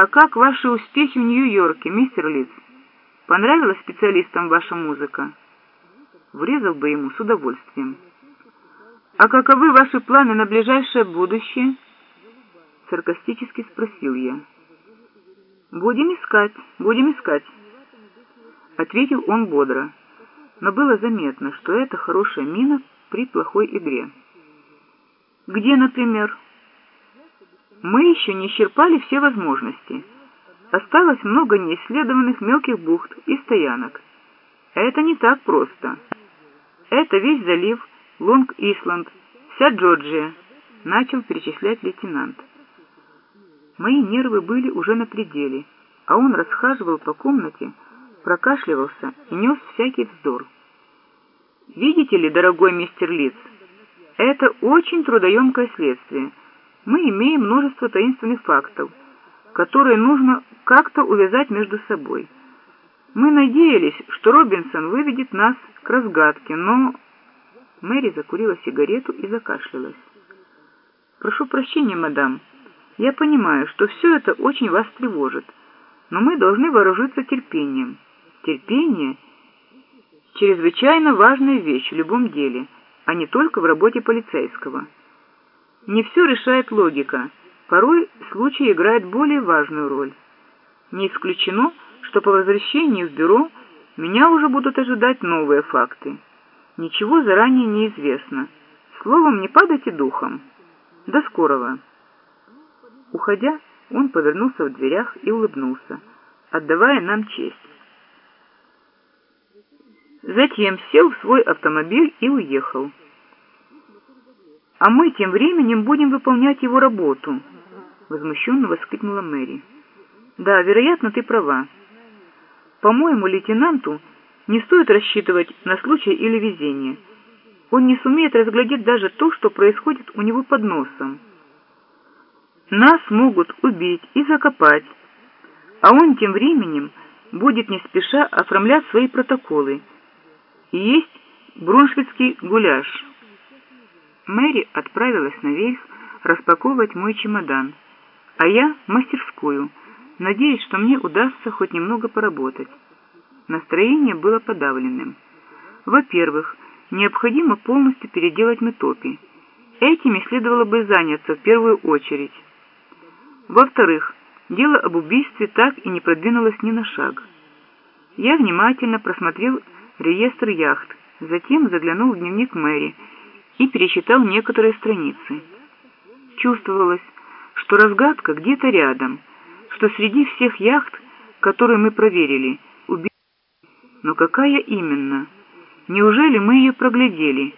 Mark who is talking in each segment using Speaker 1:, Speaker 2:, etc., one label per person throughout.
Speaker 1: «А как ваши успехи в Нью-Йорке, мистер Лиц? Понравилась специалистам ваша музыка?» Врезал бы ему с удовольствием. «А каковы ваши планы на ближайшее будущее?» Саркастически спросил я. «Будем искать, будем искать», — ответил он бодро. Но было заметно, что это хорошая мина при плохой игре. «Где, например?» «Мы еще не исчерпали все возможности. Осталось много неисследованных мелких бухт и стоянок. Это не так просто. Это весь залив, Лонг-Исланд, вся Джорджия», — начал перечислять лейтенант. Мои нервы были уже на пределе, а он расхаживал по комнате, прокашливался и нес всякий вздор. «Видите ли, дорогой мистер Литц, это очень трудоемкое следствие. Мы имеем множество таинственных фактов, которые нужно как-то увязать между собой. Мы надеялись, что Робинсон выведет нас к разгадке, но...» Мэри закурила сигарету и закашлялась. «Прошу прощения, мадам». Я понимаю, что все это очень вас тревожит, но мы должны вооружиться терпением. Терпение — чрезвычайно важная вещь в любом деле, а не только в работе полицейского. Не все решает логика, порой случай играет более важную роль. Не исключено, что по возвращении в бюро меня уже будут ожидать новые факты. Ничего заранее не известно. Словом, не падайте духом. До скорого. Уходя, он повернулся в дверях и улыбнулся, отдавая нам честь. Затем сел в свой автомобиль и уехал. «А мы тем временем будем выполнять его работу», — возмущенно воскликнула Мэри. «Да, вероятно, ты права. По-моему, лейтенанту не стоит рассчитывать на случай или везение. Он не сумеет разглядеть даже то, что происходит у него под носом». Нас могут убить и закопать, а он тем временем будет не спеша оформлять свои протоколы и есть броншвицкий гуляш. Мэри отправилась наверх распаковывать мой чемодан, а я мастерскую, надеясь, что мне удастся хоть немного поработать. Настроение было подавленным. Во-первых, необходимо полностью переделать метопи. Этими следовало бы заняться в первую очередь. Во-вторых, дело об убийстве так и не продвинулось ни на шаг. Я внимательно просмотрел реестр яхт, затем заглянул в дневник Мэри и пересчитал некоторые страницы. Чувствовалось, что разгадка где-то рядом, что среди всех яхт, которые мы проверили, убийство. Но какая именно? Неужели мы ее проглядели?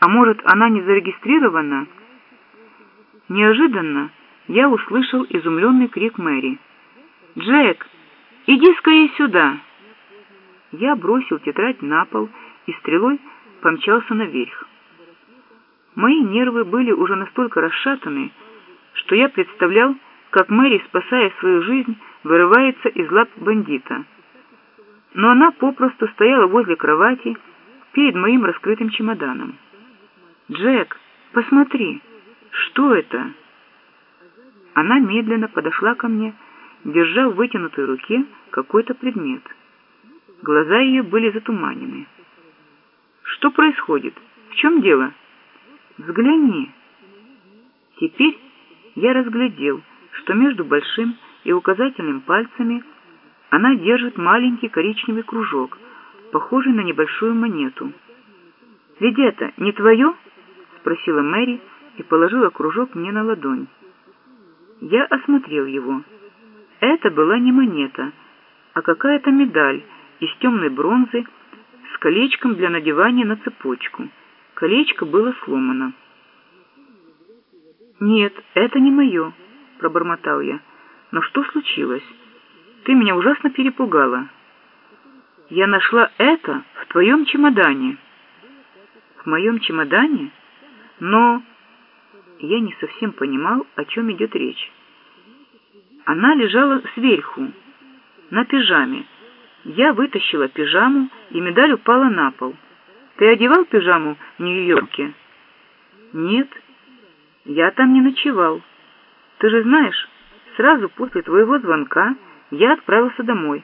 Speaker 1: А может, она не зарегистрирована? Неожиданно я услышал изумленный крик Мэри. «Джек, иди скорее сюда!» Я бросил тетрадь на пол и стрелой помчался наверх. Мои нервы были уже настолько расшатаны, что я представлял, как Мэри, спасая свою жизнь, вырывается из лап бандита. Но она попросту стояла возле кровати перед моим раскрытым чемоданом. «Джек, посмотри, что это?» Она медленно подошла ко мне, держа в вытянутой руке какой-то предмет. Глаза ее были затуманены. «Что происходит? В чем дело?» «Взгляни!» Теперь я разглядел, что между большим и указательным пальцами она держит маленький коричневый кружок, похожий на небольшую монету. «Ведь это не твое?» — спросила Мэри и положила кружок мне на ладонь. Я осмотрел его. Это была не монета, а какая-то медаль из темной бронзы с колечком для надевания на цепочку. Колечко было сломано. «Нет, это не мое», — пробормотал я. «Но что случилось? Ты меня ужасно перепугала. Я нашла это в твоем чемодане». «В моем чемодане? Но...» Я не совсем понимал, о чем идет речь. Она лежала сверху, на пижаме. Я вытащила пижаму, и медаль упала на пол. Ты одевал пижаму в Нью-Йорке? Нет, я там не ночевал. Ты же знаешь, Сразу после твоего звонка я отправился домой